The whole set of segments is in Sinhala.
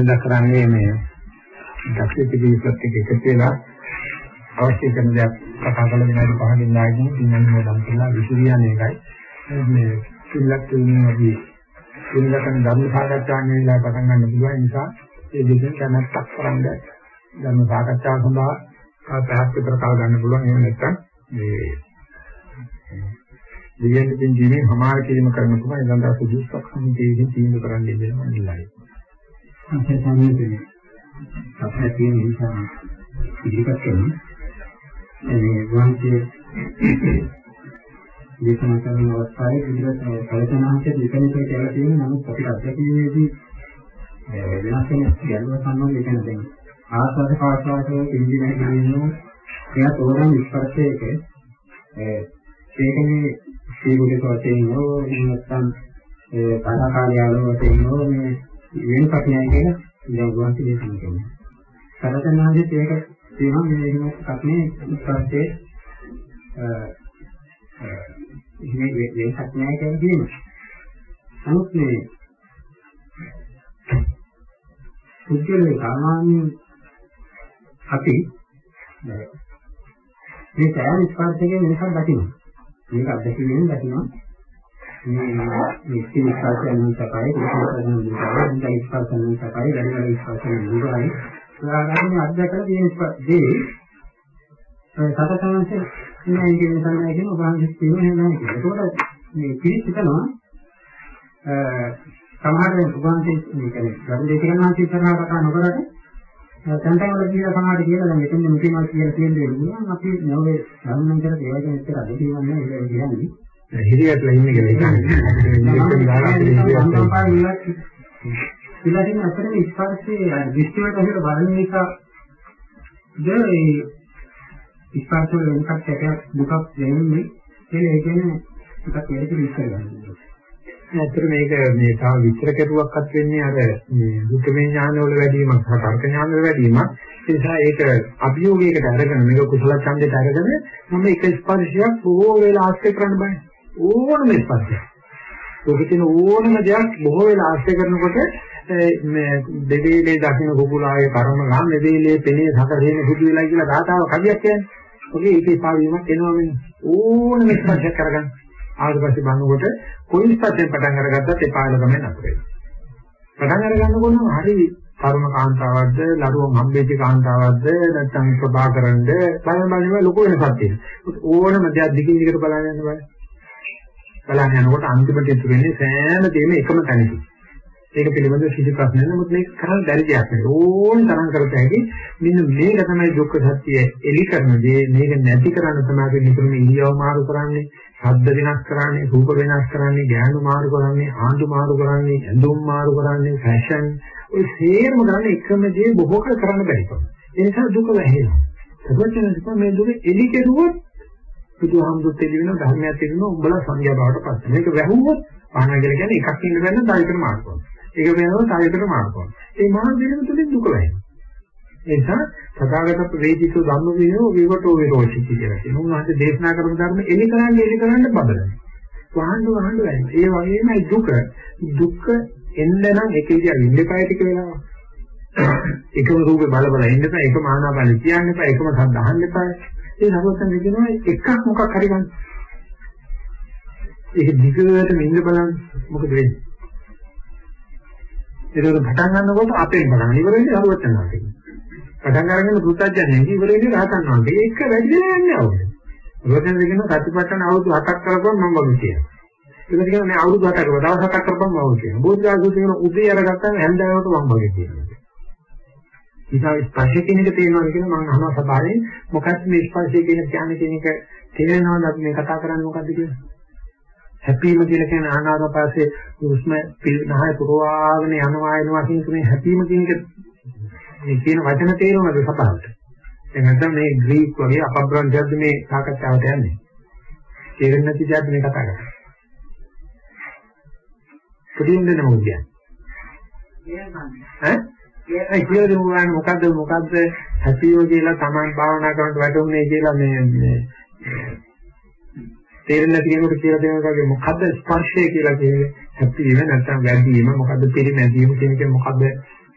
අපි වෙනදා කරන්නේ මේ දක්ෂ පිළිවිසත් එක්ක එකතු වෙලා අවශ්‍ය කරන දේ කතා කරලා විනාඩි 5කින් නායකින් ඉන්නම දම් කරලා විසිරියන එකයි. මේ සිල්ලක් කියන්නේ අපි සිල්ලකන ධර්ම සාකච්ඡාවෙන් වෙලා පටන් ගන්න පුළුවන් නිසා ඒ දෙකෙන් කැමැත්තක් කරන්ද ධර්ම සාකච්ඡාව සඳහා පැයක් විතර කාල ගන්න පුළුවන්. එහෙම නැත්නම් මේ දෙවියන් දෙවියන් ජීවීන් හමාර කිරීම කරන තුමා එදන්දා සුදුසුක් සමිතියකින් තීන්දුව කරන්න දෙනවා නිලයි. අපේ සමිතියේ අපේ තියෙන නිසා ඉදිරිපත් කරන මේ වහන්සේ දේශනා කරන අවස්ථාවේ ඉදිරියට කල්පනාංශයේ දෙකෙනෙක් කියලා තියෙන නමුත් අපිට අත්දැකීමේදී වෙනස් වෙන ගැළව සම්බන්ධ එකන දෙන්න. ආස්වාද පාස්වාදයේ ඉන්දියන කියනවා එයා තෝරන ස්පර්ශයක ඒකනේ සීගුලික වශයෙන් හෝ නැත්නම් ඒ කලාකාරයාලෝ වශයෙන් හෝ මේ වෙනසක් නැහැ කියලා ඉතින් ගුවන්ති දේශනා කරනවා. සරතනාදී ඒක තියෙනවා මේ එහෙම එකක් නේ ඉස්සරහේ එහෙම වෙනසක් නැහැ කියලා කියනවා. නමුත් මේ පුද්ගලයා සාමාන්‍යයෙන් අපි මේ සෑම ස්පර්ශයකින් වෙනසක් දකිනවා. මේක අත්දැකීමෙන් දකිනවා. මේ නිත්‍ය ස්පර්ශයෙන් සපයි, විශේෂයෙන් විතරයි, ඉන්ද්‍රිය ස්පර්ශයෙන් සපයි, ගණන ස්පර්ශයෙන් විතරයි. උදාහරණයක් අත්දැකලා තියෙන දේ සතසංශ නෑ කියන තමයි කියන උදාහරණයක් තියෙනවා නේද කියලා. ඒකෝට මේ පිළිස් හිතනවා අ සමහර උදාහරණ මේ කියන්නේ ගරු දෙකෙනාන් ඉස්සරහා කතා නොකරට තැන්තන් වල කියලා සමහරට කියලා දැන් මෙතෙන් මෙතෙන් කියලා කියන දේ නෙවෙයි අපි නෝවේ සම්මන් කර දේවල් එක්ක අද කියවන්නේ ඒක කියන්නේ. හිරියටලා ඉන්නේ කියලා කියන්නේ. ඉතින් අතරේ ස්පර්ශයේ දෘෂ්ටි වලට අහිර බලන නිසා ද ඒ ස්පර්ශ වල වෙනකක් එකක් දුකක් දැනෙන්නේ කියලා ඒ කියන්නේ ටිකක් වැඩි විස්තර ගන්නවා. ඇත්තට මේක මේ තව විස්තර කෙරුවක්වත් වෙන්නේ අර මේ බුද්ධමය ඥාන වල වැඩිවීමක් සහ තර්ක ඥාන වල වැඩිවීමක් ඒ නිසා ඒක අභියෝගයකට අරගෙන මේක කුසල ඡන්දයට අරගෙන මම එක ස්පර්ශයක් බොහෝ වෙලා ආශ්‍රය කරන්න බෑ ඕනම ස්පර්ශයක් ඔක තියෙන ඕනම දෙයක් බොහෝ වෙලා ආශ්‍රය කරනකොට මේ දෙවිලේ දකින්න කුකුලායේ කර්ම ගන්න දෙවිලේ පෙනේ සකරේන සුදු වෙලා කියලා ගාතාව කවියක් කියන්නේ ඔගේ ඒකේ පාවීමක් එනවා මෙන්න ඕනම ස්පර්ශයක් කරගන්න ආවට පස්සේ බලනකොට කොයි ස්පර්ශයෙන් පටන් අරගත්තත් එපාල තමයි නතර වෙන්නේ. පටන් අරගන්නකොට නම් හරි තරුණ කාන්තාවක්ද, ලරුවම් හම්බෙච්ච කාන්තාවක්ද, නැත්නම් ප්‍රභාකරන්ද බලන බලන ලොකු වෙනසක් තියෙනවා. ඕනම දෙයක් දිගින් දිගට බලන්න යන බෑ. බලන්න යනකොට අන්තිමට ඉතුරු වෙන්නේ සෑම දෙයක්ම එකම තැනකින්. ඒක පිළිබඳව කිසි ප්‍රශ්නයක් නැහැ. මොකද මේක කරන්න බැරි දෙයක් නෙවෙයි. ඕන තරම් කරත හැකි. මෙන්න මේක තමයි දුක්ඛ සත්‍ය එලි කරන දේ. මේක නැති කරන්න තමයි නිතරම ඉරියව් මාරු කරන්නේ. ශබ්ද වෙනස් කරන්නේ, රූප වෙනස් කරන්නේ, ඥාන මාරු කරන්නේ, ආඳු මාරු කරන්නේ, ඇඳුම් මාරු කරන්නේ, ෆැෂන් ඔය සේරම ගන්න එකම දේ බොහෝ කල කරන්න බැරි කම. ඒ නිසා දුක වැහෙනවා. සර්වඥ මේ දුක එලි කෙරුවොත් බුදුහාමුදුරුත් එළිවෙන ධර්මයක් තියෙනවා උඹලා සංඥා බවට පත්. මේක වැහුවොත් පහන කියලා කියන්නේ එකක් ඉන්න බැන්න තව මාරු කරනවා. ඒක වෙනවා තව එකට මාරු කරනවා. ඒ මාරු දෙන තුලින් දුක වැහෙනවා. ඒ නිසා සදාගත ප්‍රවේදිතෝ ධම්ම විනෝ විවටෝ විරෝචි කියලා කියනවා. උන්වහන්සේ දේශනා කරපු ධර්ම එලි කරන්නේ එලි කරන්න බබලන. වහන්න වහන්න වෙනවා. ඒ වගේමයි දුක. දුක එන්න නම් එක විදියක් ඉන්න එපා ටික වෙනවා. එකම රූපේ බල බල ඉන්න එපා. එකම ආනාපාන කියන්න එපා. එකම සද්ද අහන්න එපා. ඒ සමස්තන් කියනවා එකක් මොකක් හරි ගන්න. ඒක දිගටම ඉන්න බලන්න මොකද වෙන්නේ? ඒක පටන් ගන්නකොට අපෙන් බලන්න ඉවර වෙන්නේ හරුවත් යනවා. පටන් අරගෙන පුත්තජන්නේ ඉවර වෙන්නේ රහතන් වහන්සේ. ඒක වැඩි වෙලා යන්නේ අවුරුදු. රොතෙන් දෙගෙන සතිපට්ඨාන අවුරුදු 7ක් කරපුවම මම වගේ කියනවා. ඒකට කියන මේ අවුරුදු 7ක් කරපුවා දවස් 7ක් කරපුවම මම වගේ කියනවා. බෝධිආගම කියන උදේ අරගත්තාම හැන්දෑවට මම වගේ කියනවා. ඉතින් ස්පර්ශ කියන එක තේරෙනවා කියන මම අහනවා සබාවේ මොකක්ද මේ ස්පර්ශය කියන කියන්නේ කියන එක තේරෙනවද අපි මේ කතා කරන්නේ මොකද්ද කියලා? හැපීම කියලා කියන ආනාපාන පස්සේ උස්ම පිළිනහය පුරවාගෙන යනවා එනවා කියන මේ හැපීම කියන එක මේ කියන වචන තේරුමද සපහට. ඒ නැත්නම් මේ ග්‍රීක වගේ අපබ්‍රංජද්ද මේ සාකච්ඡාවට යන්නේ. තේරෙන්නේ නැති දෙයක් මේ කතා කරන්නේ. පුදුම දෙන මොකද කියන්නේ? ඈ? ඒ කියලා දෙමුවාන මොකද්ද මොකද්ද හැපියෝ කියලා Taman භාවනා කරනකොට වැටුනේ කියලා මේ මේ තේරෙන්නේ නැති කෙනෙකුට කියලා දෙනවා වගේ මොකද්ද ස්පර්ශය කියලා කියන්නේ හැප්පීම නැත්නම් වැඩිම මොකද්ද පිරිමැදීම කියන එක මොකද්ද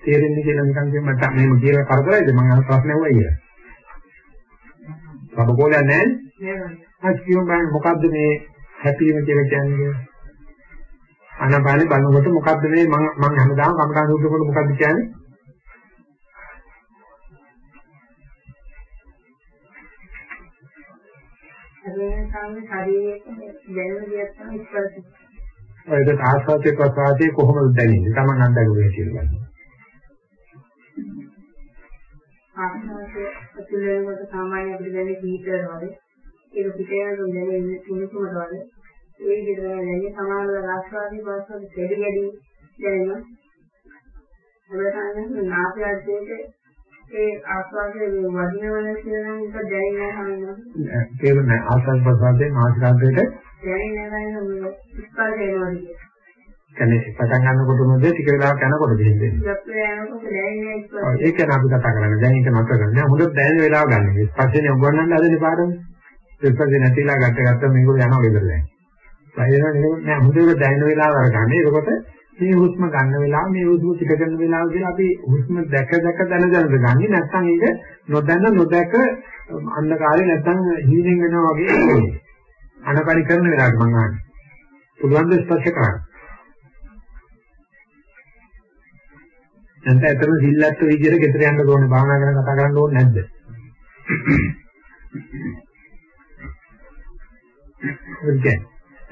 තේරෙන්නේ කියලා නිකන් කියන්න මට මෙහෙම කියලා කරදරයිද මම අහන ප්‍රශ්නේ වුණා ඊය. සබකෝලයක් නැහැ නේ? නෑ. කියමු බලන්න මොකද්ද මේ හැප්පීම කියලා කියන්නේ? අනපානේ බලනකොට මොකද්ද මේ මම මම හැමදාම කමටහන් සූත්‍රවල මොකද්ද කියන්නේ? හරියට සාමි ශරීරයේ දැනෙන දෙයක් තමයි ස්පර්ශය. ඒක ආස්වාදයේ ප්‍රසආදයේ කොහොමද දැනෙන්නේ? Taman අත්දැකුවේ කියලා. ආස්වාදයේ අතුලේකට සාමාන්‍ය අපිට දැනෙන කීතර වගේ ඒක පිටේන දැනෙන තුනුතුමට වගේ ඒ විදිහට දැනෙන්නේ සමානව ආස්වාදයේ ප්‍රසආදයේ දෙඩි ගැඩි දැනෙනවා. අවසානයේ නාසයේදී ඒ ආස්වාදයේ වදිනවන කියන එක දැනෙන්නේ නැහැ තේරුණා ආස්වාද ප්‍රසආදයේ මානසිකාන්තයට දැනෙන්නේ නැහැ ස්පර්ශ වෙනවා කියන්නේ. කියන්නේ පටන් ගන්නකොටමද ටික වෙලාවක් යනකොට දෙන්නේ. යප්පේ යනකොට දැනෙන්නේ ස්පර්ශ. ඒක න අපි කතා කරන්නේ. දැන් ඒක නතර කරන්නේ. හොඳට දැනෙන වෙලාව ගන්න. ස්පර්ශනේ උගන්නන්න හදන්නේ පාඩම. ස්පර්ශේ නැතිලා ගැට ගත්ත මේගොල්ලෝ යනවා ගෙදර දැන්. බයිරෝ නෑ හොඳට දැනෙන වෙලාව අරගන්න. ඒකකොට මේ හුස්ම ගන්න වෙලාව මේ හුස්ම පිට කරන වෙලාව කියලා අපි හුස්ම දැක දැක දැන දැනද ගන්නේ නැත්නම් ඒක නොදැන නොදැක අන්ධකාරේ නැත්නම් හීනෙන් වෙනවා වගේ අනපරි කරන වෙලාවට මම අහන්නේ. පුළුවන් ද ස්පර්ශ කරන්න. නැත්නම් ඇත්තම සිල්ලත් විදියට ගෙදර යන්න ඕනේ භාවනා කරන කතා කරන්න ඕනේ නැද්ද? ඔකේ.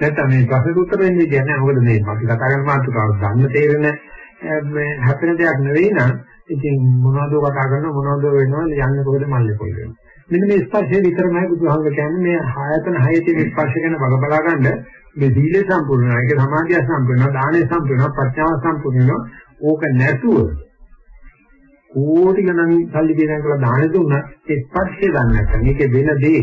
නැත්නම් මේ ප්‍රශ්න උත්තර දෙන්නේ කියන්නේ මොකද මේ අපි කතා කරන මාතෘකාව ගන්න තේරෙන මේ හැපෙන දෙයක් නෙවෙයි නම් ඉතින් මොනවද කතා කරන මොනවද වෙනවා යන්නේ කොහෙද මල්ලේ පොල් වෙනවා. මෙන්න මේ ස්පර්ශය විතරමයි බුදුහාමුදුර කියන්නේ මේ ආයතන හයේ තියෙන ස්පර්ශ ගැන බල බලා ගන්න මේ දීලේ සම්පූර්ණ වෙනවා. ඒක සමාධිය සම්පූර්ණ වෙනවා. දානය සම්පූර්ණ වෙනවා. ප්‍රඥාව සම්පූර්ණ වෙනවා. ඕක නැතුව කෝටි ගණන් සල්ලි දෙනවා කියලා දාන දුන්නා ඒ ස්පර්ශය දන්නේ නැත්නම් ඒකේ වෙන දේ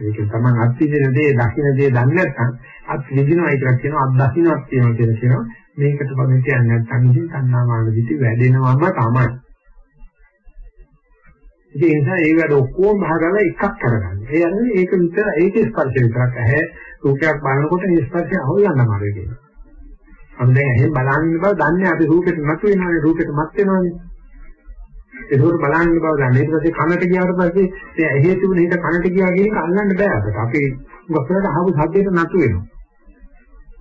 ඒක තමයි අත්විඳින දේ දකින්න දේ දන්නේ නැත්නම් අත් විඳිනවා කියලා කියනවා අත් දකින්නක් කියනවා කියලා කියනවා මේකට බග කියන්නේ නැත්නම් ඉතින් තණ්හා මාන දිටි වැඩෙනවම තමයි ඉතින් ඒ නිසා ඒ වැඩ ඔක්කොම භාගල එකක් කරගන්න. ඒ කියන්නේ ඒක විතර ඒකේ ස්පර්ශය විතරක් ඇහැ රූපයක් බලනකොට ඒ ස්පර්ශය අහුලන්න මාරේ කියනවා. අපි දැන් එහෙන් බලන්නේ බව දන්නේ අපි රූපෙට මත වෙනවනේ රූපෙට මත් වෙනවනේ. ඒකෝර බලන්නේ බව දන්නේ. ඊට පස්සේ කනට ගියාට පස්සේ ඒ ඇහි තිබුණ හිත කනට ගියා කියන එක අල්ලන්න බෑ අපිට. අපි ගොඩට අහපු සද්දයට නතු වෙනවා.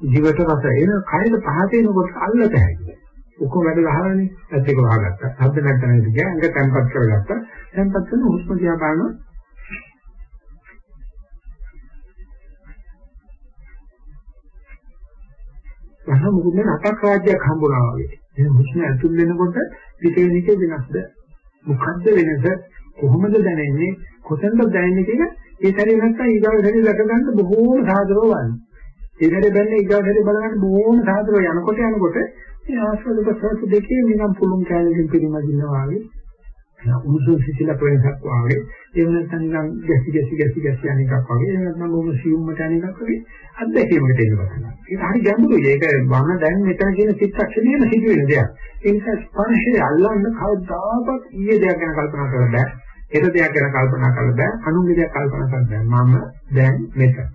ජීවිත රස එන කයද පහත එනකොට අල්ලත හැකියි. ඔක්කොම වැඩ ගහලානේ. ඇත්ත එක වහගත්තා. හද්ද නැත්නම් ඒක ගියා. අඟ තැම්පත් කරගත්තා. තැම්පත් කරන හුස්ම දිහා බලනවා. වහ මොකද නටක් රාජ්‍යයක් හම්බුනා වගේ. මේ හුස්ම ඇතුල් වෙනකොට පිටේ නිකේ වෙනස්ද? මොකද්ද වෙනස? කොහොමද දැනෙන්නේ? කොතනද දැනෙන්නේ කියන ඒ සැරේ නැත්තම් ඊගාව සැරේ දැක ගන්න බොහෝම සාදරව බලන්න. ඒ සැරේ බැලන්නේ ඊගාව සැරේ බලගන්න බොහෝම සාදරව යනකොට යනකොට මේ ආස්වාද ප්‍රසවාස දෙකේ නිකම් පුළුන් කැලකින් පිරිමදිනවා වගේ. උණුසුම් සිසිල ප්‍රේසක් වගේ. ඒ නැත්නම් නිකම් ගැසි ගැසි ගැසි ගැසි යන එකක් වගේ. ඒ නැත්නම් බොහොම සියුම්මට යන එකක් වගේ අත්දැකීමකට එන්න පටන් ගන්නවා. ඒක හරි ගැඹුරුයි. ඒක වම දැන් මෙතන කියන චිත්තක්ෂණයම සිදුවෙන දෙයක්. ඒ නිසා ස්පර්ශය අල්ලන්න කවදාකවත් ඊයේ දෙයක් ගැන කල්පනා කරලා බෑ. හෙට දෙයක් ගැන කල්පනා කරලා බෑ. අනුන්ගේ දෙයක් කල්පනා කරලා බෑ. මම දැන් මෙතන.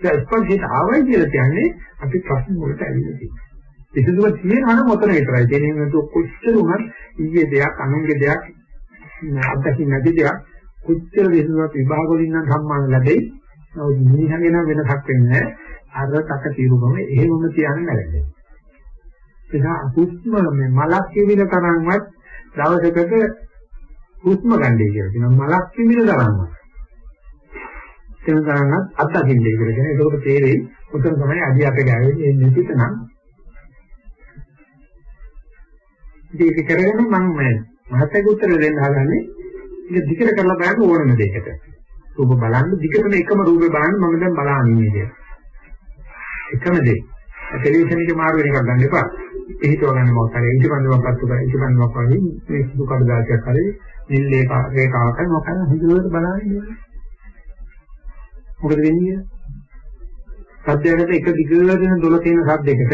ඒ ස්පර්ශයට ආවයි කියලා කියන්නේ අපි ප්‍රශ්න වලට ඇවිල්ලා තියෙනවා. විසඳුම තියෙනවා නම් ඔතන විතරයි. ඒ කියන්නේ කොච්චර උනත් ඊයේ දෙයක් අනුන්ගේ දෙයක් අත්දැකීම් නැති දෙයක් කොච්චර විසඳුමක් විභාග වලින් නම් සම්මාන ලැබෙයි. නමුත් මිනිහගේ නම් වෙනසක් වෙන්නේ අර තක తీරුකම එහෙමම තියන්නේ නැහැ. එදා හුස්ම මේ මලක් කිවිල තරම්වත් දවසකට හුස්ම ගන්නයි කියලා කියනවා. මලක් කිවිල තරම්වත්. ඒ තරම්වත් අත්දකින්නේ කියලා කියන. ඒකට තේරෙයි උතන තමයි අඩිය අපේ ගාවේ එන්නේ පිටනම්. ඒක කරගෙන මම මේ මහත්යෙකු උත්තර දෙන්න හදන්නේ ඒක දිගට කරලා බලන්න ඕනම දෙයකට. රූප බලන්න දිගටම එකම රූපේ බලන්න මම දැන් බලන්නේ කියලා. එකම දේ. ටෙලිවිෂන් එකේ මාරු වෙන එකක් ගන්න එපා. පිළිතව ගන්න මොකක් හරි ඉටිපන්දුවක් පත්තු කරලා ඉටිපන්දුවක් වගේ මේ සුදු කඩ දායකයක් හරි නිල් රේඛාවක් හරි මොකක් හරි හුදුවට බලන්නේ. මොකද වෙන්නේ? සද්දයකට එක දිගට දොළ තියෙන සද්දයකට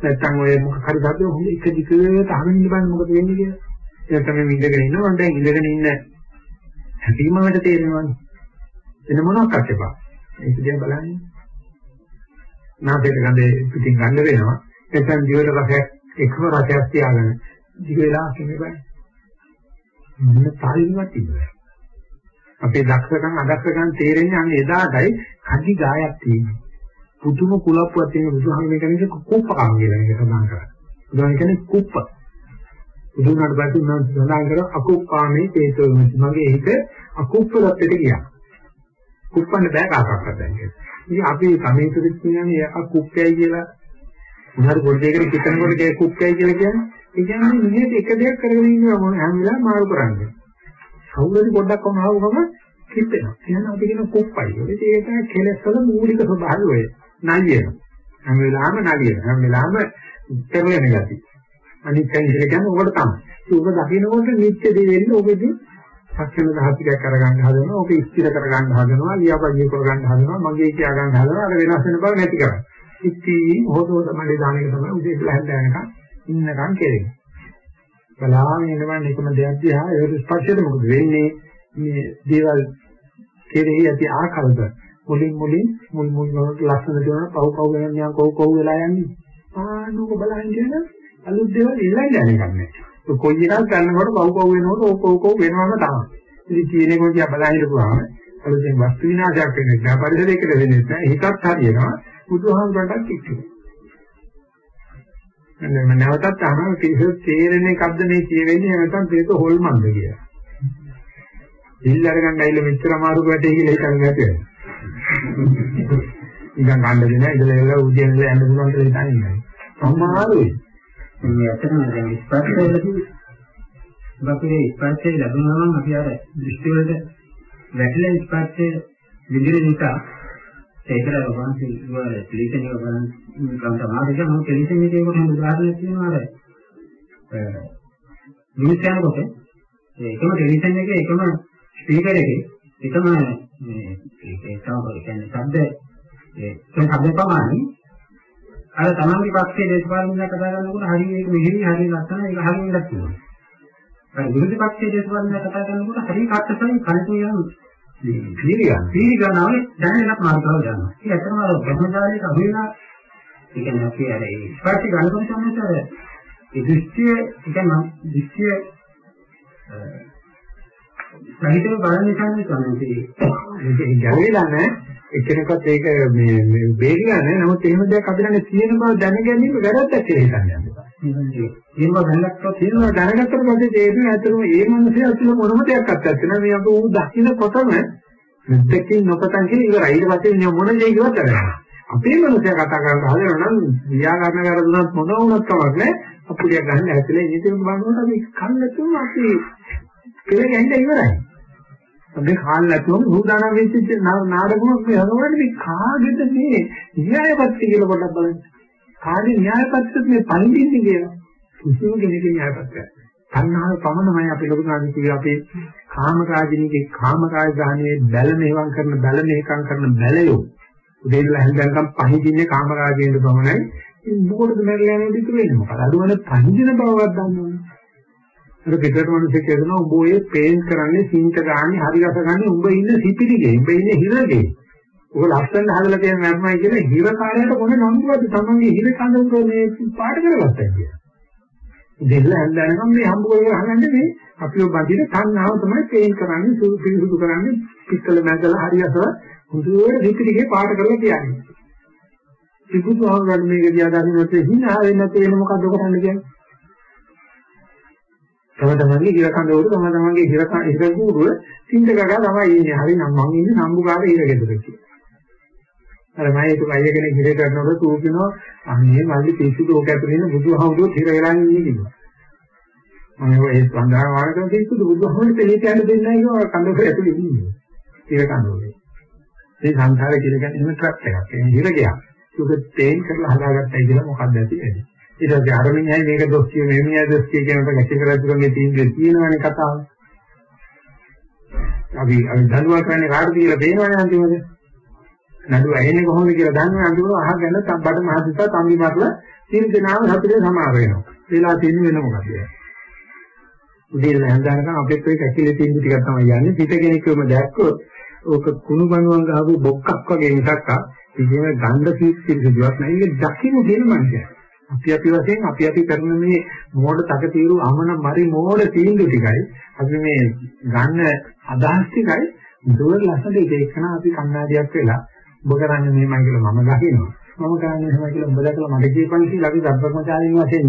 නැත්තම් ඔය මොකක් හරි සද්ද හොඳ එක දිගට අහගෙන ඉන්න බෑ මොකද වෙන්නේ කියලා. ඒක තමයි ඉඳගෙන ඉන්නවා මම දැන් ඉඳගෙන ඉන්න හැටීම වලට තේරෙනවානේ. එන මොනවාක් අත්‍යපා. ඒක දිහා බලන්නේ. නාසයට ගඳේ පිටින් ගන්න වෙනවා. නැත්නම් දිවට රසයක් එකම රසයක් තියාගෙන දිග වෙලා අකිනේ බෑ. මොන තාලින්වත් ඉන්නේ. අපේ දක්ෂකම් අදක්ෂකම් තේරෙන්නේ අන්න එදාටයි කඩි ගායක් තියෙන්නේ. පුදුම කුලප්පුවක් තියෙන බුදුහාමේ කියන්නේ කුප්පකම් කියලා එක සඳහන් කරා. බුදුහාම කියන්නේ කුප්ප. බුදුනාට පස්සේ මම සඳහන් කරා අකුප්පාමේ චේතෝ මගේ හිත අකුප්පලත්තට ගියා. කුප්පන්න බෑ කාටවත් දැන් කියලා. ඉතින් අපි කමේතුරිත් කියන්නේ අකුප්පයයි කියලා උනාර පොඩි දෙයකට හිතනකොට ඒ කුප්පයයි කියලා කියන්නේ ඒ කියන්නේ මිනිහෙක් එක දෙයක් කරගෙන ඉන්නවා මොන හැම වෙලාවෙම මාරු කරන්නේ. කවුරුහරි පොඩ්ඩක් වම ආවම කිප්පෙනවා. එහෙනම් අපි කියන කුප්පයි. ඒක තමයි කෙලෙස් වල මූලික ස්වභාවය ඔය. නලියන. හැම වෙලාවෙම නලියන. හැම වෙලාවෙම පෙරලෙන ගති. අනිත් කෙනෙක් කියන්නේ ඔකට තමයි. ඒක දකින්නකොට නිත්‍ය දේ වෙන්නේ ඔකදී සක්ෂණ දහතියක් කරගන්න හදනවා. ඔක ස්ථිර කරගන්න හදනවා. ලියාපදිය කරගන්න හදනවා. මගේ කියා ගන්න හදනවා. අර වෙනස් වෙන බව නැති කරගන්න. ඉතින් හොතෝ තමයි දාන එක තමයි උදේ ඉඳලා හැන්දෑනකම් ඉන්නකම් කෙරෙන්නේ. බලාගෙන ඉන්නවන් එකම දෙයක් දිහා ඒක ස්පර්ශයට මොකද වෙන්නේ? මේ දේවල් කෙරෙහි ඇති ආකල්ප මුලින් මුලින් මුල් මුල් වලට ලස්සන දේවල් පව් පව් වෙන නියම් කොව් කොව් වෙලා යන්නේ. ආනෝක බලන් කියන අලුත් දේවල් ඉල්ලන්න යන්නේ නැහැ. කොයි එකක් ගන්නකොට පව් පව් වෙනකොට ඕක ඕක වෙනවම තමයි. ඉතින් තියෙන කොට දිහා බලන් හිටපුවාම අලුතෙන් වස්තු විනාශයක් වෙන්නේ නැහැ. පරිසරයකට වෙන්නේ නැහැ. හිතත් හරියනවා. බුදුහාමුදුරන්ටත් කිච්චුයි. මම නැවතත් අහනවා පිළිසෙ තේරෙන එකක්ද මේ කියවෙන්නේ නැත්නම් තේත හොල්මන්ද කියලා. ඉල්ල අරගන්න ඇවිල්ලා මෙච්චර අමාරු වැඩේ කියලා හිතන්නේ නැතුව. නිකන් ගන්න දෙන ඉඳලා ඉඳලා උදේ ඉඳලා යන්න පුළුවන් කියලා හිතන්නේ. අමාරුයි. මේ ඇත්තටම දැන් ස්පර්ශයේදී අපේ ස්පර්ශය ලැබුණා නම් අපි අර දෘෂ්ටි වලට වැටෙන ස්පර්ශය විදිහට නිසා ඒකට වහන්සේ ඉවර ටෙලිවිෂන් එක බලන කම් තමයි ඒක මොකද ටෙලිවිෂන් එකේ කොට හොඳ උදාහරණයක් තියෙනවා අර නිවුස් යනකොට ඒකම ටෙලිවිෂන් එකේ එකම ස්පීකර් එකේ එකම මේ ඒක තමයි කියන්නේ ශබ්ද. ඒ ශබ්ද ප්‍රමාණය. අර තමන්ගේ පක්ෂයේ දේශපාලනය කතා කරනකොට හරිය මේක මෙහෙම හරිය ලස්සන ඒක හරිය ඉඳක් තියෙනවා. අර විරුද්ධ පක්ෂයේ දේශපාලනය කතා කරනකොට හරිය කට්ටසයි කල්පිය යනවා. පීරියන් පීරිගානාවේ දැනෙන්නත් මාර්ගවල යනවා. ඒක ඇත්තම බ්‍රහ්මචාරීක අභිනා ඒ කියන්නේ අපි අර ඒ ස්පර්ශ ගන්නකොට තමයි ඒ දෘෂ්ටිය ඒ කියන්නේ දෘෂ්ටිය සහිතව බලන නිසා තමයි ඒක ගැලවිලා නැහැ. එක්කෙනෙක්වත් ඒක මේ බේරිලා නැහැ. නමුත් එහෙම දෙයක් අපිට තියෙන බව දැන ගැනීම වැරද්දක් කියලා හිතන්නේ. එහෙම දැනගත්තොත් තියෙනවා දැනගත්තට පස්සේ තේරෙනවා ඇත්තටම ඒ මනුස්සය අතුල මොනම දෙයක් අත්‍යත් නැහැ. මේ අපි ඌ දකින්නකොටම මුත්තකින් නොපතන් කියන ඉවරයි. ඊට පස්සේ ඉන්නේ මොන දෙයක් කිව්වත් කරන්නේ. අපේ මනුස්සය කතා කරන්න හදනවා නම් ව්‍යාකරණ කරදුනත් මොන වුණත් කමක් නැහැ. අපුලිය ගන්න ඇතුලේ ඉතින් බලනකොට අපි කන්නතුම අපි කෙලෙ ගන්න ඉවරයි. අපි කාල් නැතුවම සූදානම් වෙච්ච නාඩගමක් මේ හදවන්නේ මේ කාගෙද මේ න්‍යායපත්‍ය කියලා පොඩ්ඩක් බලන්න. කාගේ න්‍යායපත්‍යද මේ පණිදින්නේ කියලා. කිසිම කෙනෙකුගේ න්‍යායපත්‍යයක්. තණ්හාව පමණමයි අපි ලොකු නාදී කිව්වේ අපේ කාමරාජිනීගේ කාමරාජ ගානේ බැල මේවම් කරන බැල මේකම් කරන බැලයෝ. උදේලා හැන්දන්කම් පහදින්නේ කාමරාජිනේට පමණයි. මොකටද මැරලා යන්නේ ඉතුරු වෙන්නේ මොකද? අදුවන පහදින බවවත් දන්නවනේ. අර පිටරට මිනිස්සු කියනවා උඹ ඔය පේන්ට් කරන්නේ සින්ට ගාන්නේ හරි රස ගන්නේ උඹ ඉන්න සිපිරිගේ උඹ ඉන්න හිරගේ. ඔක ලස්සන හදලා තියෙන මරණයි කියලා හිර කාලයට මොන නම්බුවද තමන්ගේ හිර කඳවුර මේ පාට කරගත්තා කියලා. දෙල්ල හැන්දනකම් මේ හම්බ කරගෙන අහන්නේ මේ අපිව බඳින තණ්හාව තමයි පේන්ට් කරන්නේ සුදු පිළිසුදු කරන්නේ පිටකල මැදලා හරි රස හුදුවට සිපිරිගේ පාට කරලා කියන්නේ. පිටුතු ආවගන්න මේක දිහා දකින්නොත් හිනා වෙන්නේ නැති වෙන මොකද්ද කරන්නේ කියන්නේ? තම තමන්ගේ හිර කඳවුර තම තමන්ගේ හිර හිර කූරුව සින්ද ගගා තමයි ඉන්නේ. හරි නම් මං ඉන්නේ නම්බුකාර හිර ගෙදර කියලා. අර මම ඒක අයිය කෙනෙක් හිර කරනකොට තූපිනවා අනේ මල්ලි පිස්සුද ඕක ඇතුලේ ඉන්න බුදුහාමුදුරුවෝ හිර වෙලා ඉන්නේ කිව්වා. මම ඒ සඳහා වාරකම් පිස්සුද බුදුහාමුදුරුවෝ දෙලියට යන්න දෙන්නේ නැහැ කිව්වා කඳවුර ඇතුලේ ඉන්නේ. හිර කඳවුරේ. මේ සංසාරේ කියලා කියන්නේ එහෙම ට්‍රැප් එකක්. ඒ හිර ගියා. ඒක තේන් කරලා හදාගත්තයි කියලා මොකක්ද ඇති වෙන්නේ? ඊට පස්සේ අර මිනිහයි මේක දොස් කිය මේ මිනිහයි දොස් කිය කියනකොට ගැටි කරද්දිගේ තීන්දුවේ තියෙනවනේ කතාව. අපි අපි දඬුවම් කරන්නේ කාටද කියලා පේනවනේ අන්තිමට. නඩුව ඇහෙන්නේ කොහොමද කියලා දන්නේ අන්තිමට අහගෙන බඩ මහසිතා තම්බි මරලා තින් දෙනාම හතරේ සමාර වෙනවා. වෙලා තියෙන වෙන මොකද? උදේට හැන්දානකම් අපිත් ඔය කැකිලි තීන්දුව ටිකක් තමයි යන්නේ. පිට කෙනෙක්වම දැක්කොත් ඕක කුණු බණුවන් ගහපු බොක්කක් වගේ මිසක් කිසිම ගන්ධ පිළිසිදුවක් නැහැ. ඒක දකින්න දෙන මනුස්සය. අපි අපි වශයෙන් අපි අපි කරන මේ මෝඩ තක తీරු අමන මරි මෝඩ තීන්දුව ටිකයි අපි මේ ගන්න අදහස් ටිකයි දුර ලස්සනට ඉතේකන අපි කන්නාඩියක් වෙලා ඔබ කරන්නේ මෙහෙමයි කියලා මම දකිනවා. මම කරන්නේ එහෙමයි කියලා ඔබ දැකලා මට කියපන් කියලා අපි ධර්මචාරින් වශයෙන්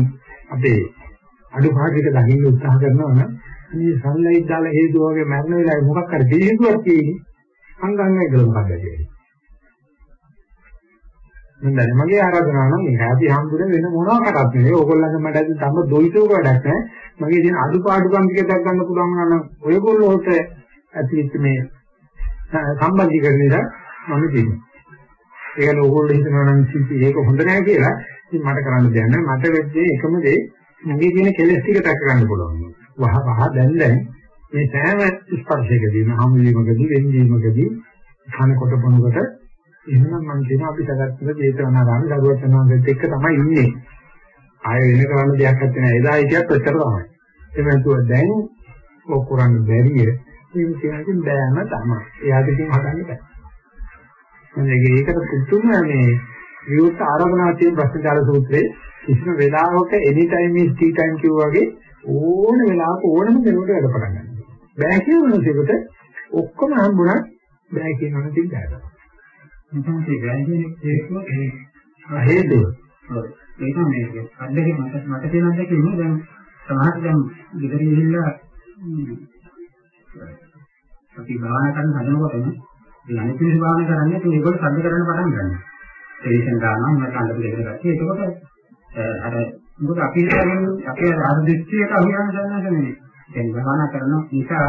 අපේ අඩුපාඩු ටික දකින්න උත්සාහ කරනවා නම් මේ සල්ලයිත් දාලා හේතු වගේ මරණ වෙලාවේ මොකක් හරි දෙහිදුවක් තියෙන්නේ. අංගංගයි කියලා මොකක්ද කියන්නේ. මම දැන් මගේ ආරාධනාව නම් මේ හැටි හම්බුනේ වෙන මොනවාකටත් නෙවෙයි. ඕගොල්ලන්ගේ මට ඇති තම දොයිතෝක වැඩක් නැහැ. මගේ තියෙන අඩුපාඩුකම් ටික දක් ගන්න පුළුවන් නම් ඔයගොල්ලෝට ඇතිවෙච්ච මේ සම්බන්ධීකරණය මම දෙන්නේ. ඒකල ඕගොල්ලෝ හිතනවා නම් සිද්ධි ඒක හොඳ නැහැ කියලා. ඉතින් මට කරන්න දෙයක් නැහැ. මට වෙන්නේ එකම දේ මගේ තියෙන කෙලෙස් ටික දැක ගන්න පුළුවන්. වහ වහ දැන් දැන් මේ සෑම ස්පර්ශයකදීම හමු වීමකදී වෙන්වීමකදී කනකොට බොනකොට එහෙනම් මම කියනවා අපි සගතන චේතනාරාමේ දරුවත් යනවාත් එක්ක තමයි ඉන්නේ. ආයෙ වෙන කරන්න දෙයක් නැත්තේ නෑ. එදා හිටියත් ඔච්චර තමයි. ඒ වෙනතුව දැන් ඔක් කරන්න බැරිය. මේ කියන්නේ බෑම තමයි. එයාට ඉතින් හදන්න බෑ. මේක ඒකට පුදුම මේ විවෘත ආරාධනාතිය ප්‍රශ්නජාල සූත්‍රයේ කිසිම වෙලාවක any time is tea time කියුවා වගේ ඕන වෙලාවක ඕනම කෙනෙකුට වැඩ පටන් ගන්නවා. බෑ කියන කෙනෙකුට ඔක්කොම හම්බුණා බෑ කියනවා නම් බෑ. නිකන් ඒ වැරදි හේතුව ඒ හේතුව. ඒක මේ අද්දගේ මට මට තියෙන අද්දගේ නේ දැන් සමහරට දැන් ගෙදර ගිහිල්ලා අපි භාවනා කරන හදනකොටම මේ අනිත් මිනිස්සු භාවනා කරන්නේ ඒ ඒගොල්ලෝ සම්ද කරන්න පටන් ගන්නවා. ටෙලිවිෂන් දානවා මම කන්දට දෙකට ගත්තා. එතකොට අර මොකද අපි කියන්නේ අපේ අර දෘෂ්ටියට අහුයන්න ගන්න නැහැ. දැන් භාවනා කරන නිසා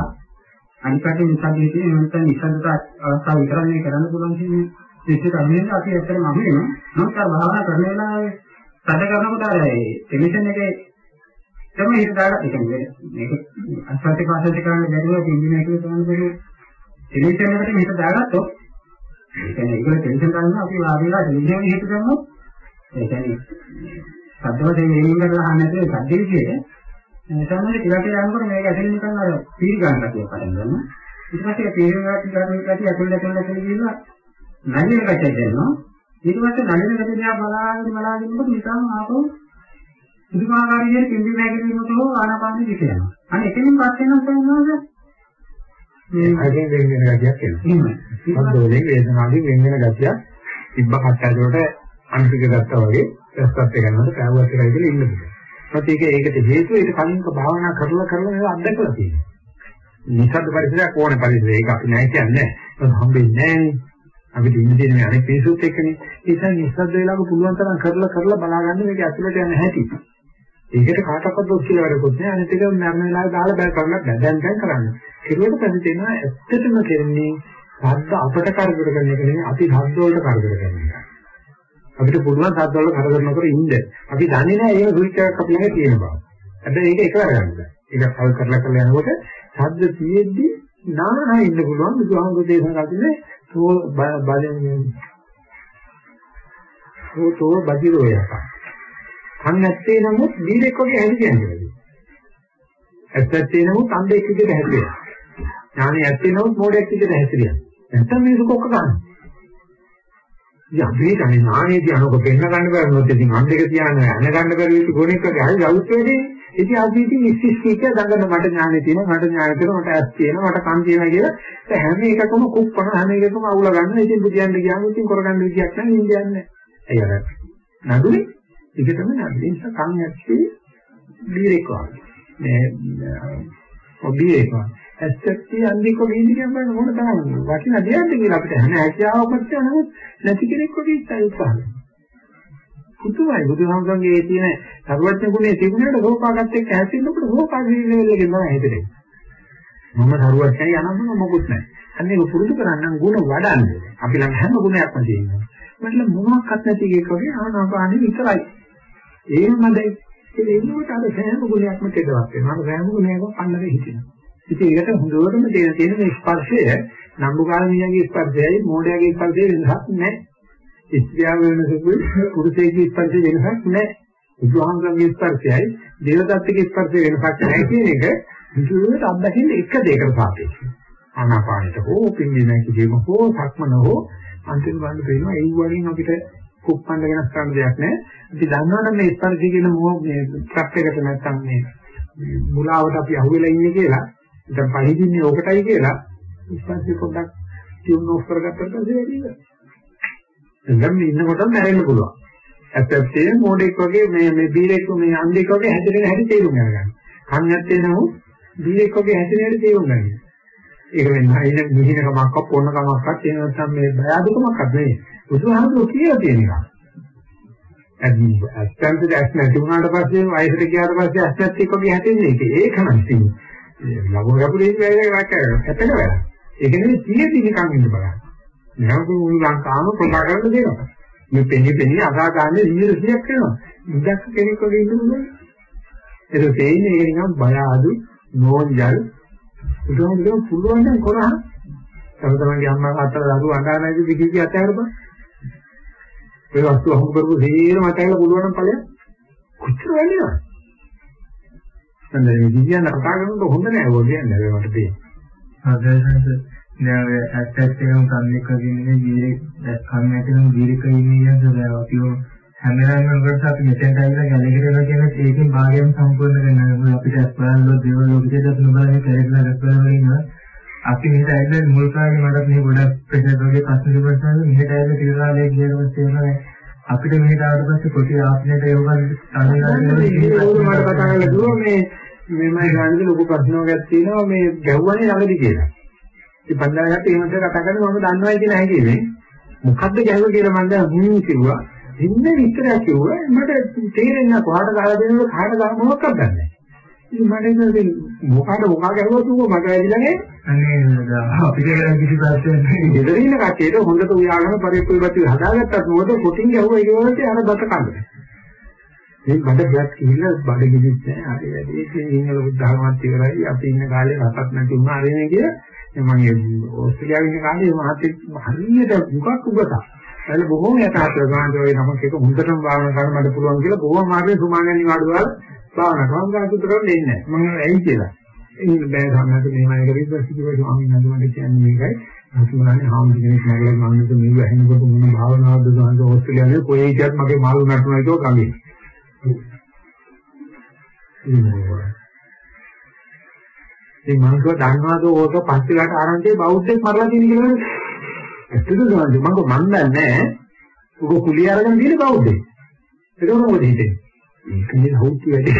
අනිකට නිසද්දේ තියෙන නැත්නම් නිසද්දට අවස්ථාව විතරක් කරන්න පුළුවන් කියන්නේ විශේෂ කර්මයෙන් අපි ඇත්තටම අහු වෙනවා. නමුත් අර භාවනා කරන වෙලාවේ සැද කරනකොට අර ටෙලිවිෂන් එකේ තමයි හිත දාලා ඒ කියන්නේ මේක අස්පස්සේ පාසල් කරන්න බැරිව පිළිගන්න කියලා තමයි බැරි ටෙලිවිෂන් එකට හිත දාගත්තොත් ඒ කියන්නේ ඒගොල්ලෝ ටෙලිවිෂන් ගන්නවා අපි වාඩිලා ටෙලිවිෂන් හිත ගමු ඒ කියන්නේ සද්දවලින් එනින් කරලා අහන්න නැතුව සද්ද විදියට සාමාන්‍ය ටිකක් යනකොට මේක ඇතුලේ නිකන් අර පීරි ගන්නවා කියන පටන් ගන්නවා ඊට පස්සේ පීරි ගන්න ගන්න කටි ඇතුලේ ඇතුලේ ඇතුලේ ගිහලා නැගෙන ගැටේ දෙනවා ඊට පස්සේ නැගෙන ගැටේ දිහා බලාගෙන බලාගෙන ඉන්නකොට නිකන් ආපහු පුදුමාකාර විදිහට පිම්බි නැගෙනකොට හෝ ආනාපානෙ දිශ යනවා. අනේ එතනින් පස්සේ නම් තේරෙනවද? අදින් වෙන වෙන ගතියක් එනවා. සද්දෝලේ වේදනාවේ වෙන වෙන ගතියක් තිබ්බ කට්ටඩේට අන්තික ගත්තා වගේ රසත් එකනකට කෑවත් එකයි කියලා ඉන්න බෑ. ප්‍රතික ඒකට හේතුව ඒක කලින්ක භාවනා කරලා කරලා ඒක අත්දැකලා තියෙනවා. නිසද්ද පරිසරයක් ඕනේ පරිසරය ඒක අපි නැහැ කියන්නේ. ඒක හම්බෙන්නේ නැහැ. අපිට ඉන්න මේ අනෙක් පිරිසුත් එක්කනේ. ඒ නිසා නිස්සද්ද වෙලාවක පුළුවන් තරම් කරලා කරලා බලාගන්න මේක ඇතුළට යන හැටි. ඒකට කාටවත් දොස් කියලා වැඩකුත් නෑ. අනිත් එක මරණ වෙලාවේ දාලා බෑ කරන්න බෑ. දැන් දැන් කරන්න. කෙරුවට පස්සේ තේනවා ඇත්තටම කරන්නේ ශබ්ද අපට කරදර කරන එක නෙවෙයි අපි ශබ්ද වලට කරදර කරන එක. අපිට පුළුවන් ශබ්ද වලට කරදර නොකර ඉන්න. අපි දන්නේ නෑ ඒක ස්විච් එකක් අපි ළඟ තියෙන බව. හැබැයි ඒක එකවර ගන්න බෑ. ඒක කල් කරලා කරලා යනකොට ශබ්ද තියෙද්දි නානා ඉන්න පුළුවන්. බුදුහාමුදුරේ දේශනා කරන්නේ තෝ බලන්නේ තෝ තෝ බදිරෝ යකා කන් නැත්තේ නමුත් දීරෙක් වගේ හැදියන්නේ. ඇත්තත්තේ නමුත් අන්ධෙක් විදිහට හැදියා. ඥානෙ ඇත්තේ නමුත් මෝඩෙක් විදිහට හැදියා. නැත්තම් මේක කොක්ක ගන්න. ඉතින් අපි කන්නේ ඥානෙදී අනක පෙන්න ගන්න බැරි මොකද ඉතින් අන්ධෙක් තියාගෙන අන ගන්න බැරි විදිහ ගුණෙක් වගේ හරි ලවුත් වෙන්නේ. ඉතින් අපි ඉතින් ඉස්සිස් කීක දඟන මට ඥානෙ තියෙනවා මට ඥානෙ තියෙනවා මට ඇස් තියෙනවා මට කන් තියෙනවා කියලා හැම එකකම කුප්පන හැම එකකම අවුල ගන්න. ඉතින් බුදියන්න ගියාම ඉතින් කරගන්න විදියක් නැහැ ඉන්දියන්නේ. අය අර නඩුනේ ඒක තමයි නඩු. ඒ නිසා කන් ඇත්තේ බීරෙක් වගේ. මේ ඔබීරෙක් වගේ. ඇත්තටම අන්දික වීදි කියන බෑ මොන තරම් වටින දෙයක්ද කියලා අපිට හැම හැකියාවක්වත් නමුත් නැති කෙනෙක් වගේ ඉස්සයි උත්සාහ කරනවා. පුදුමයි බුදුහාමුදුරන්ගේ ඒ තියෙන සර්වඥ ගුණයේ තිබුණාට රෝපාගත් එක්ක හැසිරෙනකොට රෝපාගේ ලෙවල් එකෙන් තමයි හිතෙන්නේ. මම සර්වඥයි අනම්ම මොකුත් නැහැ. අන්න ඒක පුරුදු කරන්න ගුණ වඩන්නේ. අපි ළඟ හැම ගුණයක්ම තියෙනවා. මට මොනවාක්වත් නැති එකක් වගේ ආනාපානෙ විතරයි. ඒමදයි ඒ එන්නකොට අර සෑම ගුණයක්ම තෙදවත් වෙනවා. අර සෑම ගුණයක්ම පන්නරේ හිටිනවා. ඉතින් ඒකට හොඳටම දෙන තියෙන මේ ස්පර්ශය නම්බුකාරමියගේ ස්පර්ශයයි මෝඩයාගේ ස්පර්ශය වෙනසක් නැහැ. ස්ත්‍රියව වෙනසකුයි පුරුෂයෙකුගේ ස්පර්ශය වෙනසක් නැහැ. බුදුහාමුදුරන්ගේ ස්පර්ශයයි දේවදත්තගේ ස්පර්ශය වෙනසක් නැහැ කියන එක විශේෂ අත්දකින්න එක දෙයකට සාපේක්ෂයි. ආනාපානිත හෝ පින්දිනා කිදීම හෝ සක්මන හෝ අන්තිම බලන්න පේනවා ඒ වලින් අපිට කුප්පන්න වෙනස් කරන්න දෙයක් නැහැ. අපි දන්නවනම් මේ ස්පර්ශය කියන මොහ මේ ට්‍රක් එකට නැත්තම් මේ මුලාවට අපි අහුවෙලා ඉන්නේ කියලා. දැන් පහදින්නේ ඕකටයි කියලා ස්පර්ශය පොඩ්ඩක් ටියුන් ඔෆ් කරගත්තට පස්සේ වැඩි වෙනවා. දැන් මේ ඉන්නකොටම මැරෙන්න පුළුවන්. ඇත්තටම මොඩෙක් වගේ මේ මේ බීරෙක් මේ අන්ධෙක් වගේ හැදෙන හැටි තේරුම් ගන්න. කන්නත් එනහො බීරෙක් වගේ හැදෙන හැටි තේරුම් ගන්න. ඒක වෙන්නේ අයින මිහිනකමක් පොන්නකමක්වත් එහෙම නැත්නම් මේ බය අඩුකමක්වත් නෙවෙයි. බුදුහාමුදුරුවෝ කියලා තියෙන එක. ඇත්තන්ට ඇස් නැති වුණාට පස්සේ වයසට ගියාට පස්සේ ඇස් නැති වගේ හැදෙන්නේ ඒක. ඒක නම් තියෙන්නේ. ලබෝ ගැපුලේ වැඩ හැපෙන වැඩ. ඒක නෙවෙයි තියෙදි නිකන් ඉන්න බලන්න. නැවතු ලංකාවම ප්‍රමා කරන්න දෙනවා. මේ පෙනී පෙනී අසා ගන්න 100ක් වෙනවා. ඉඳක් කෙනෙක් වගේ ඉන්න පුළුවන්. ඒක තේින්නේ ඒක නිකන් බය අඩු නෝන්ජල් උදාහරණයක් පුළුවන් නම් කරා. තම තමන්ගේ අම්මා තාත්තා දරුවෝ අඬානයිද දිගී කිය අතහැරපන්. ඒ වස්තු අහු කරපු හේරම අතහැරලා පුළුවන් නම් ඵලයක් කොච්චර වෙනවද? සම්දේ විදියන කතා කරනකොට හොඳ නෑ ඔය කියන්නේ මට තේරෙන්නේ. ආදර්ශන්ත දැන් ඔය ඇත්ත ඇත්තම කන්නේ කදින්නේ ජීරේ කන්නේ නැතිනම් ජීරික ඉන්නේ යනවා අපි හැම වෙලාවෙම කරත් අපි මෙතෙන්ට ඇවිල්ලා ගැලගෙන යනවා කියන ඒකෙන් භාගයෙන් සම්පූර්ණ කරනවා අපිට අස්පරාලෝ දේව ලෝකෙට නොබලන්නේ කරේලා ගස්වල ඉන්නවා අපි මෙහෙට ඇවිල්ලා මුල් කාලේ මට මේ ගොඩක් ප්‍රශ්න වගේ ප්‍රශ්න තිබුණා මෙහෙට ඇවිල්ලා තිරාලේ කියනවා තේරෙනවා අපිට මෙහෙට ආවට පස්සේ කොටි ආප්නේට යෝගන් තනියම කතා කරලා දුවා මේ මෙමය ගානක ලොකු ප්‍රශ්නයක් තියෙනවා මේ ගැහුවනේ ළඟදි කියලා ඉතින් පන්දාගත්ත ඒ මන්ට කතා කරන්නේ මම දන්නවයි කියන හැඟීමෙන් මොකද්ද ගැහුව කියලා මම දැන් හ්ම් කිව්වා. ඉන්නේ විස්තරයක් කිව්වා. මට තේරෙන්නේ කොහාට ගහලා දෙනවද කාට ගහ මොකක්ද දන්නේ. ඉතින් මට ඉතින් මොකಾದ මොකා ගැහුවා කිව්වා මට ඇවිල්ලා නෑ. අනේ අපිට කිසි ප්‍රශ්නයක් නෑ. ගෙදර ඉන්න කට්ටියට හොඳට උයාගෙන පරිප්පුයි බති හදාගත්තත් මොකද කොටින් ගැහුවා කියනකොට අර බත කන්න. මේ බඩ ගියත් කියලා බඩ ගිහිත් නෑ. හරි වැඩි. ඉතින් ඉංගල බුද්ධ ධර්මවත් ඉවරයි. අපි ඉන්න කාලේ රටක් නැති වුණා හරිනේ කියලා මම ඕස්ට්‍රේලියාවේ ඉන්න කාලේ මහත්තයෙක් හරියට මුඛක් උගතා. එතන බොහොම යථාර්ථ ගාන්ධෝයි නමක් එක හොඳටම භාවනා කරන්න මට පුළුවන් කියලා බොහොම මාර්ගයේ සුමානන් නිවාඩු වල භාවනා කරනවා. මම ගාතුතර දෙන්නේ නැහැ. මම ඇයි කියලා. ඒ බෑ සම්මත මෙහෙමයි කරේ ඊට පස්සේ කිව්වා ස්වාමීන් වහන්සේ මට කියන්නේ මේකයි. අසුමානේ හාමුදුරුවෝ කෙනෙක් මගලා මම මේක ඇහෙනකොට මොන භාවනාවක්ද සාන්ත ඕස්ට්‍රේලියාවේ කොහේ හිටියත් මගේ මාළු නටනවා කියලා ගමේ. ඉතින් මම කිව්වා දන්නවද ඕක පස්තිලට ආරම්භයේ බෞද්ධයෙක් මරලා තියෙන කියලා ඇත්තද නේද මම මන් දන්නේ ඔක කුලිය අරගෙන තියෙන බෞද්ධයෙක් ඒක මොකද හිතේ මේකනේ හවුතු වැඩි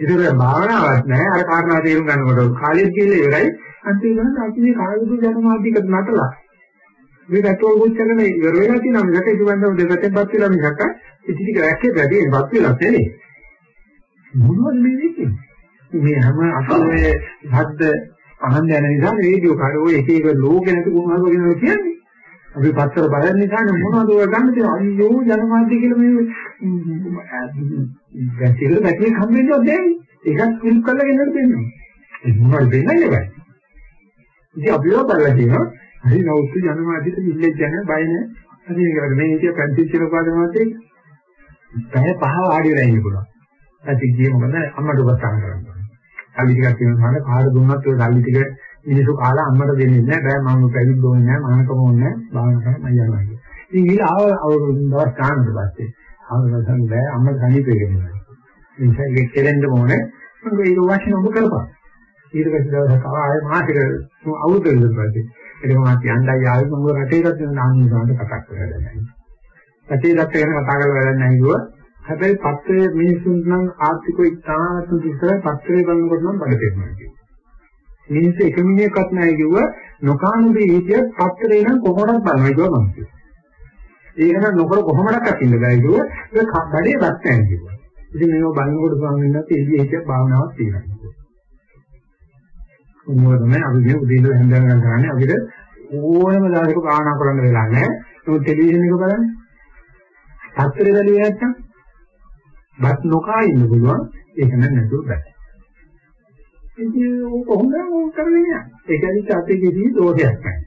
ඒතර භාවනාවක් නැහැ අර කාරණා තේරුම් ගන්නකොට කාලෙත් ගිහලා ඉවරයි. අන්තිමට අපි මේ කායුතු ජනමාධිකට නටලා. මේ රටවල් ගොච්චරනේ ඉවර වෙලා තියෙනවා. මිසක ඒක වන්දම දෙපැත්තෙන් පත් වෙලා මිසක ඉති ටික රැක්කේ වැඩි පත් වෙලා නැහැ මොනවද මේ වෙන්නේ මේ හැම අසෝයේ හද්ද අහන්න යන නිසා රේඩියෝ කාරෝ ඔය එක එක ලෝකෙ නැති කුණාද කියනවා කියන්නේ. අපි පත්තර බලන නිසා මොනවද ඔය ගන්න තියෙන්නේ අයියෝ ජනමාධ්‍ය කියලා මේ ගැටිල පැටියෙක් හම්බෙන්නවත් නැහැ. ඒකත් ක්ලික් කරලා ගෙනල්ලා දෙන්නවා. ඒ මොනවද දෙන්නේ නැහැ. ඉතින් අපි බලලා කියනවා හරි නෞත්තු ජනමාධ්‍යට මිල්ලෙක් ගැන බය නැහැ. හරි මේකට මේ ඉතිය පැන්ටිච්චල පාදමාතේ පැය පහ ආඩිය වෙලා ඉන්න පුළුවන්. ඇයි කියේ මොකද අම්මට උපස්ථාන කරන්නේ. සල්ලි ටිකක් තියෙනවා නම් කාට දුන්නත් ඔය සල්ලි ටික මිනිස්සු කාලා අම්මට දෙන්නේ නැහැ. බෑ මම පැවිදි ඕනේ නැහැ. මහානකම ඕනේ නැහැ. භාවනා කරන්න මම යනවා කියලා. ඉතින් ඊළ ආව අවුරුදු දවස් ගානකට පස්සේ ආවසන් බෑ අම්මට සනීපේ ගෙනවා. ඒ නිසා ඒක කෙරෙන්න ඕනේ. මම ඒක වශයෙන් ඔබ කරපන්. ඊට පස්සේ දවසක් ආයෙ මාසික අවුරුදු දෙකක් පස්සේ ඒක මම කියන්නයි ආයෙ මම රටේකට නාන්නේ කතා කරලා දැන්. රටේ රට ගැන කතා කරලා වැඩක් නැහැ කිව්වා. හැබැයි පත්‍රයේ මිනිසුන් නම් ආර්ථිකව ඉතාමත් දුෂ්කර පත්‍රයේ බලනකොට නම් බඩ පෙරනවා කියනවා. මිනිස්සු එක මිනිහක්වත් නැහැ කිව්ව නොකානුදී හිටියත් පත්‍රේ නම් කොහොමද බලනවා කිව්වා මම කිව්වා. ඒක නම් නොකර කොහොමඩක් අකින්න බෑ කිව්වා. ඒක බඩේ වත් නැහැ කිව්වා. ඉතින් මේව බලනකොට ස්වාමීන් වහන්සේ එළිය හිටිය භාවනාවක් තියෙනවා. මොනවද මේ අපි මේ උදේ ඉඳලා හැන්දෑව ගන්න කරන්නේ අපිට ඕනම දායක භාවනා කරන්න වෙලා නැහැ. ඒක ටෙලිවිෂන් එක බලන්න. පත්‍රේ බැලුවේ නැත්තම් බත් නොකා ඉන්න පුළුවන් ඒක නම් නැතුව බෑ. ඉතින් ඕක හොඳ ඕක කරගෙන යන්න. ඒක නිසා අපේ කිසි දෝෂයක් නැහැ.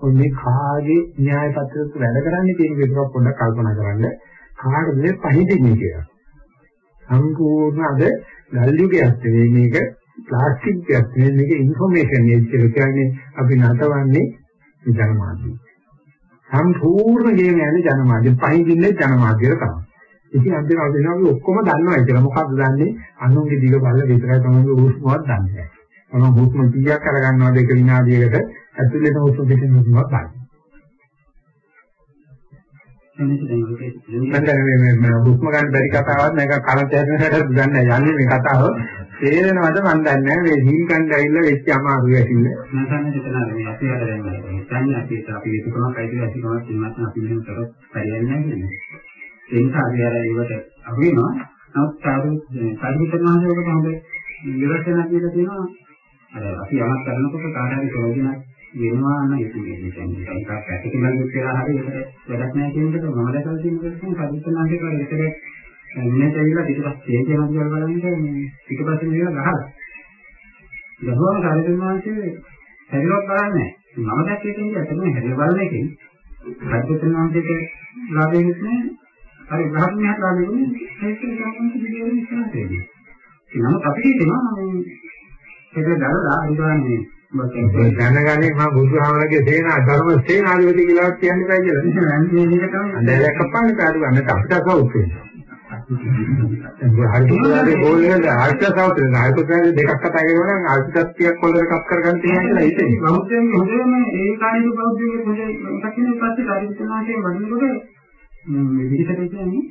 ඔන්න මේ කාගේ න්‍යාය පත්‍රයක වැඩ කරන්නේ කියන විදිහට පොඩ්ඩක් කල්පනා කරන්න. කාටද මේ පහදින්නේ කියලා. සම්පූර්ණ අද ගල්යුගයක් නෙවෙයි මේක ප්ලාස්ටික් එකක් නෙවෙයි මේක ইনফෝමේෂන් එක කියලා කියන්නේ අපි නටවන්නේ ජනමාධ්‍ය. සම්පූර්ණ ගේම යන්නේ ජනමාධ්‍ය. පහදින්නේ ජනමාධ්‍යර තමයි. ඉතින් අන්තිම අවදිනවා අපි ඔක්කොම දන්නවා කියලා. මොකක්ද දන්නේ? අනුන්ගේ දිග බල්ල විතරයි තමයි හුස්මවත් දන්නේ. මම හුස්ම 100ක් අරගන්නවාද එක විනාඩියකට ඇතුළේ හුස්ම පිටින් හුස්මවත් දන්නේ. මම දැන් මේ මේ හුස්ම ගන්න බැරි කතාවක් නේද කරන්ට් එකකට ගන්න යන්නේ මේ කතාව තේරෙනවද මන් දන්නේ නැහැ මේ හිල් කණ්ඩ ඇවිල්ලා වෙච්ච අමාරු ඇතිල්ල නැසන්න දෙතන මේ අපි අර දැන් හිතන්නේ අපි අපි ඒකම කයිද ඇතිකමක් ඉන්නත් අපි මෙහෙම කරොත් හරියන්නේ නැහැ කියන්නේ ඒ නිසා අපි අර ඒකට අහු වෙනවා. නමුත් සාදු සාදු කරනවාට හොඳ ඉවසන කියලා තියෙනවා. අර අපි යමක් කරනකොට කාට හරි ප්‍රයෝජනක් වෙනවා නම් ඒක කියන්නේ එකක් පැතිකලක් කියලා හරි ඒකට වැඩක් නැහැ කියන එක මම දැකලා තියෙන කෙනෙක් සාදුසනාගේ කර විතර ඉන්නට ඇවිල්ලා පිටපස්ස තේ කියන දේවල් බලන්නේ මේ පිටපස්සේ මේවා ගහලා. ගහුවම කාර්යක්‍රමවාසේ හැරිලොත් බලන්නේ මම දැක්කේ කියන්නේ ඇත්තටම හැරිල බලන එකෙන් සාදුසනාගේ ලාභයක් නෑ හරි ග්‍රහණයක් ලාභයක් නේ ඒක තමයි විදියට ඉස්සරහට නමුත් අපි කියනවා මේ ඒක දරලා අනිවාර්යයෙන් දැනගන්නේ මම බුදුහාමරගේ සේනා ධර්ම සේනාධිපති කියලා කියන්නේ බෑ කියලා. මේ මේක තමයි. අnder කපන්න කාඩු ගන්න අපිට. හරිතුලාගේ ගෝල් එක ආර්ථ වෙනවා. හරිතුලාගේ දෙකක් කතා කරනවා නම් ආර්ථ 30ක් කොල්ලර කප් කරගන්න තියෙනවා කියලා හිතෙන්නේ. බෞද්ධයන් හොඳම ඒ කාණේ බෞද්ධයෙක් හොඳ එකක් නේ පස්සේ කාර්යතුනාගේ වඩනකොට මේ විදිහට කියන්නේ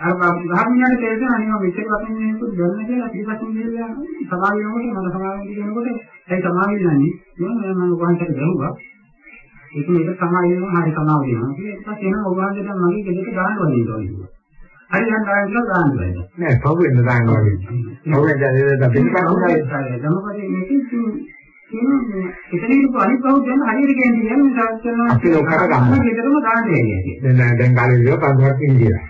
අර ධර්මයන් තේරෙන අනිවා මෙච්චර වශයෙන් මේක ගන්න කියලා පිටපස්සෙන් ගිහලා සමාධිය වෙනකොට මම සමාධිය කියනකොට ඒ සමාධිය නන්නේ මම මම උපහන්සට ගහුවා ඒක මේක සමාධිය වෙනවා හරි සමාධිය වෙනවා ඊට පස්සේ එනවා උපහන්සට මගේ ගෙදරට දාන්න වදින්න ඕනේ හරි දැන් දාන්න කියලා දාන්න බෑ නෑ පහු වෙන දාන්න වගේ පහු වෙන දැන් පිටපස්සෙන් ගමපදේ මේකේ කියන්නේ එතනින් අනිත් බෞද්ධයන් හරියට කියන්නේ කියන්නේ සාස්ත්‍රණ අපි ලෝක කරගන්න. ගෙදරම දාන්න දෙන්නේ. දැන් දැන් කාලේ ඉඳලා පන්සලක් ඉඳිලා.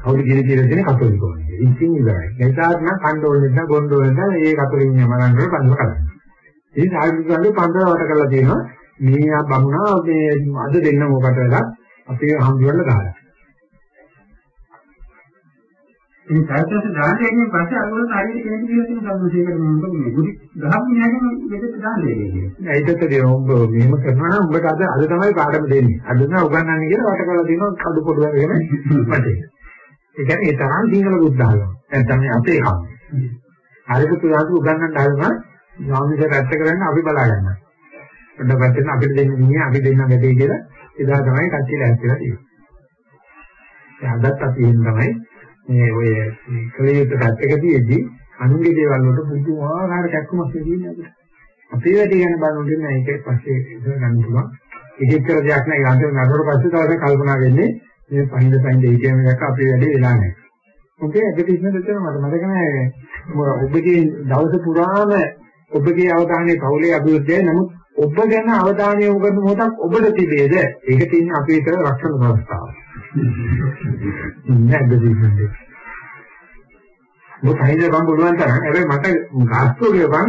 කවුද කියන කියලා දෙන කතෝලිකෝ. ඉතින් ඉවරයි. ඒකාත් නම් කණ්ඩෝල නිසා ගොන්ඩෝල නිසා මේ කතෝලික නියමයන් වල පන්සල කරන්නේ. ඉතින් සාහිත්‍යයන්ගේ පන්සල වට කරලා තියෙනවා. මේ බමුණා මේ අද දෙන්න මොකට වෙලා අපේ හම්බුවල ගහලා. මේ සාහිත්‍යයෙන් දාන්න දෙන්නේ පස්සේ අරගෙන හරියට කියන දේ තියෙන සම්මතයකට මම මොකද මේ ගුඩි ගහපු නෑකම මෙතෙත් දාන්න දෙන්නේ. ඒකට දේ ඔබ මෙහෙම කරනවා නම් උඹට අද අද තමයි පාඩම දෙන්නේ. අද නම් උගන්වන්නේ කියලා වට කරලා තියෙනවා කඩු පොඩු වගේම මතේ. ඒ කියන්නේ ඒ තරම් සිංහල බුද්ධ ආගම. නැත්නම් අපේ කම. හරියට පුරාදු උගන්නන්න හදනවා ස්වාමීන් පැත්ත කරගෙන අපි බලා ගන්නවා. පොඩ්ඩක් පැත්තෙන් අපිට දෙන්න නිය අපි දෙන්න වැඩේ කියලා එදා තමයි කච්චිල ඇත්තලා තියෙන්නේ. අදත් අපි එන්න තමයි මේ ඔය කලියුත් පැත්තකදීදී අනුන්ගේ දේවල් වලට පුදුමාකාර කැක්කමක් තියෙන්නේ අපිට. අපේ වැඩේ ගැන බලනකොට නෑ ඒක පස්සේ ඉඳලා ගන්න පුළුවන්. ඒකෙත් කර දෙයක් නෑ. ඒ අන්තිම නඩුවට පස්සේ තමයි කල්පනා වෙන්නේ මේ පහින්ද පහින්ද ATM එකක් අපේ වැඩේ වෙලා නැහැ. මොකද ඒකට ඉන්න දෙතන මට මතක නැහැ ඔබගේ දවස පුරාම ඔබගේ අවධානය පවුලේ අභිවෘද්ධියයි නමුත් ඔබ ගැන අවධානය යොමු කරන මොහොතක් ඔබට තිබේද? ඒක තියෙන අපේ විතර රක්ෂණ සංස්ථාව. නැද්ද දෙන්නේ? මොකද හයිද බම් බලවන් තරම් හැබැයි මට ගාස්තුගේ බම්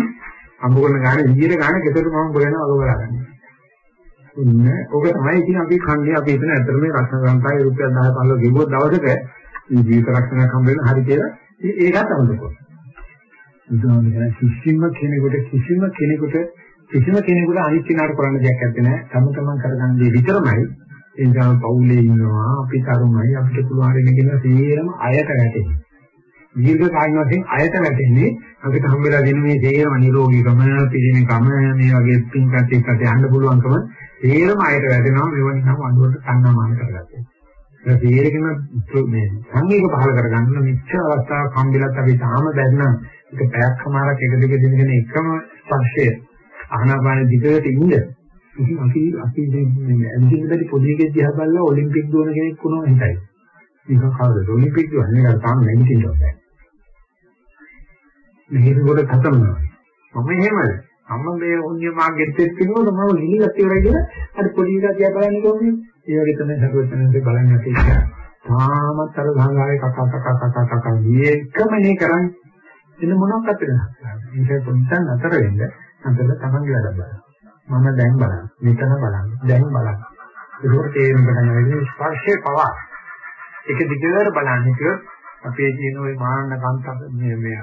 අඹ කරන ගානේ ඊයේ ගානේ ගෙදර මම බලනවා ඔබ බලන්නේ. ඉන්න ඔබ තමයි ඉතින් අපි කන්නේ අපි හිතන ඇත්තට මේ රක්ෂණ සංස්ථාවේ රුපියල් 10 15 ගෙවුවොත් දවසක මේ ජීවිත රක්ෂණයක් හම්බ වෙන හරි කියලා ඒකත් අමුතුකෝ. බුදුහාමුදුරනේ කිසිම කෙනෙකුට කිසිම කෙනෙකුට කිසිම කෙනෙකුට අනිත් කෙනාට කරන්න දෙයක් නැත්තේ නෑ. තම තමන් කරගන්න දේ විතරමයි. ඒ නිසා පවුලේ ඉන්නවා අපි තරුණයි අපිට පුළුවන් වෙන කියන සේරම අයට වැටෙන්නේ. දීර්ඝ කාලින වශයෙන් අයට වැටෙන්නේ අපිට හම්බෙලා දෙන මේ සේරම නිරෝගීකම පිළිමකම මේ වගේ පින්කත් එක්කට යන්න පුළුවන්කම තේරම අයට වැටෙනවා මේව නිකන් අඳුරට කන්නමාන කරගත්තා. ඒක තේරෙකම මේ සංවේග පහල කරගන්න මෙච්චර අවස්ථාවක් හම්බෙලත් අපි තාම බැන්නම් ඒක පැයක් සමාරක් එක දෙක දිනගෙන එකම ස්පර්ශය ආහනාපාන දිගට ඉන්න. ඉතින් අපි අපි මේ ඇඳින්න බැරි පොඩි එකෙක් දිහා බලලා ඔලිම්පික් දුවන කෙනෙක් වුණා හිතයි. නිකන් කවුද ඔලිම්පික් දුවන්නේ ඒක තාම නැගිටින්න බෑ. මෙහෙම කොට කතනවා. මම එහෙමයි. අම්ම මේ උන්‍ය මාගෙත් එක්කිනකොට මම ගිහිල්ලා ඉවරයි කියලා අර පොඩි එකා දිහා බලන්නේ කොහොමද? ඒ වගේ තමයි සරුවචනන්සේ බලන්නේ අපි ඉස්සර. තාමත් අර සංඝාවේ කකා කකා කකා කකා මේකම නේ කරන්නේ. එන්න මොනවක්ද වෙන්නේ? ඒක පොඩ්ඩක් අතර වෙන්න අතර තමන්ගේ වැඩ බලන්න. මම දැන් බලන්න. මෙතන බලන්න. දැන් බලන්න. ඒක තේරුම් ගන්න වෙන්නේ ස්පර්ශේ පවා. ඒක දිගට බලන්නේ කියොත් අපේ තියෙන ওই මාන්න කාන්තක මේ මේ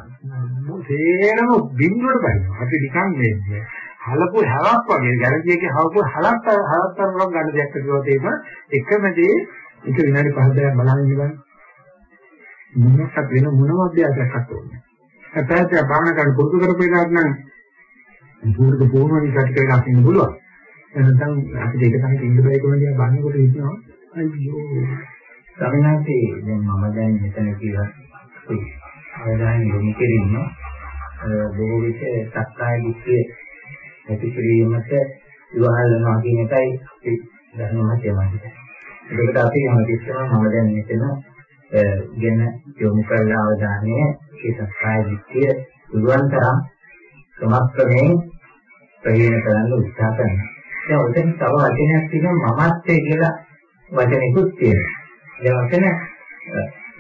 සේරම බින්දුවට බලනවා. අපි නිකන් මේ හලපු හැවක් වගේ ගැරන්ටියකේ හවපු හලක් හලක් තරමක් ගන්න දෙයක් කිව්වොත් ඒක එකම දේ ඒක විනාඩි 5ක් බලන්න ඉන්න මොනක්ද වෙන මොනම අධ්‍යයනයක්වත් ඕනේ. හැබැයි බාහන ගන්න පුරුදු කරපේකට නම් පුරුදු පුහුණුවනි කටක වෙලා ඉන්න පුළුවන්. එනනම් අපිට ඒක තමයි ඉන්න බෑ කොහොමද කියලා බලනකොට හිතනවා අයියෝ සමිනාසේ දැන් මම දැන් මෙතන කියලා අවධානය යොමු කෙරෙන්න බොහෝ විට සක්කාය දිට්ඨිය ඇති කිරීමට විවහල් වෙනවා කියන එකයි අපි ධර්ම මතය මහිතයි. ඒකට අපි හැමතිස්සෙම මම දැන් මෙතන ගෙන යොමු කරලා අවධානය ඒ සක්කාය දිට්ඨිය පුළුවන් තරම් සමස්තයෙන් ප්‍රයෝජන කරන්න උත්සාහ කරනවා. දැන් ඔතන තව වචනයක් තියෙනවා මමත්වයේ කියලා වචනෙකුත් තියෙනවා. ඒ වචන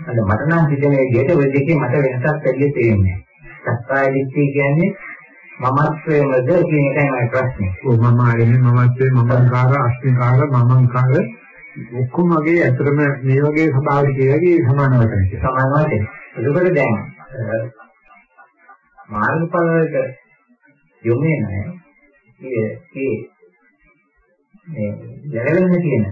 අද මට නම් හිතෙන විදිහට ওই දෙකේ මට වෙනසක් ඇතිය තේරෙන්නේ. සක්කාය දිට්ඨිය කියන්නේ මමත්වයේමද කියන එකයි මගේ ප්‍රශ්නේ. ඔව් මම ආරෙන්නේ මමත්වයේ මමංකාර අස්මිකාර මමංකාර ඔක්කොම වගේ ඇත්තටම මේ වගේ ස්වභාවික ඒවාගේ සමාන වචන. සමාන වශයෙන්. එතකොට දැන් මාර්ගඵල වලට යොමු වෙනවා. ඒ ඒ මේ දැනගන්න තියෙන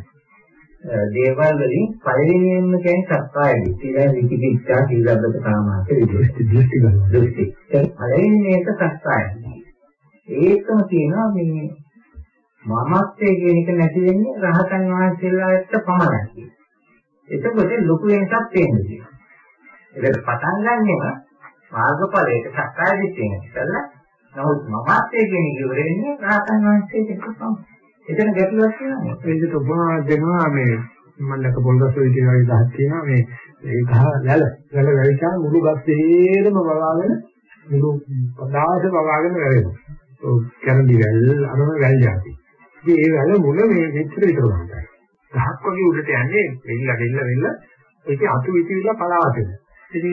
දේවල් වලින් පළවෙනියෙන්ම කියන්නේ සත්‍යය දිට්ඨිය. විචිකිච්ඡා සීලබ්බත කාමාස විදෘෂ්ටි දෘෂ්ටි දෘෂ්ටි පළවෙනි මේක සත්‍යය ඒකම කියනවා මේ මමත්වයේ කියන එක නැති වෙන්නේ රහතන් වහන්සේලාට පමණයි එතකොට ලොකු වෙනසක් තියෙනවා. ඒකට පටන් ගන්නෙම මාර්ගඵලයට සත්‍යය දිට්ඨිය. කියලා නමුත් මමත්වයේ කියන එක ඉවර වෙන්නේ රහතන් වහන්සේට එක්ක පමණයි එතන ගැටලුවක් තියෙනවා. ඒකට උපමා දෙනවා මේ මම දැක පොල්ගස් වල වගේ ගහක් තියෙනවා මේ ඒ ගහ වැල වැල වැලිචා මුළු ගස් දෙහෙම වවාගෙන මුළු පදාස වවාගෙන වැවෙනවා. ඔව් කැරලි වැල් අරම වැල් જાති. ඉතින් ඒ වැල මුල මේ මෙච්චර විතර වහනවා. ගහක් වගේ උඩට යන්නේ වෙල්ල වෙල්ල වෙල්ල ඒක අතු විතිවිලා පලාවට. ඉතින්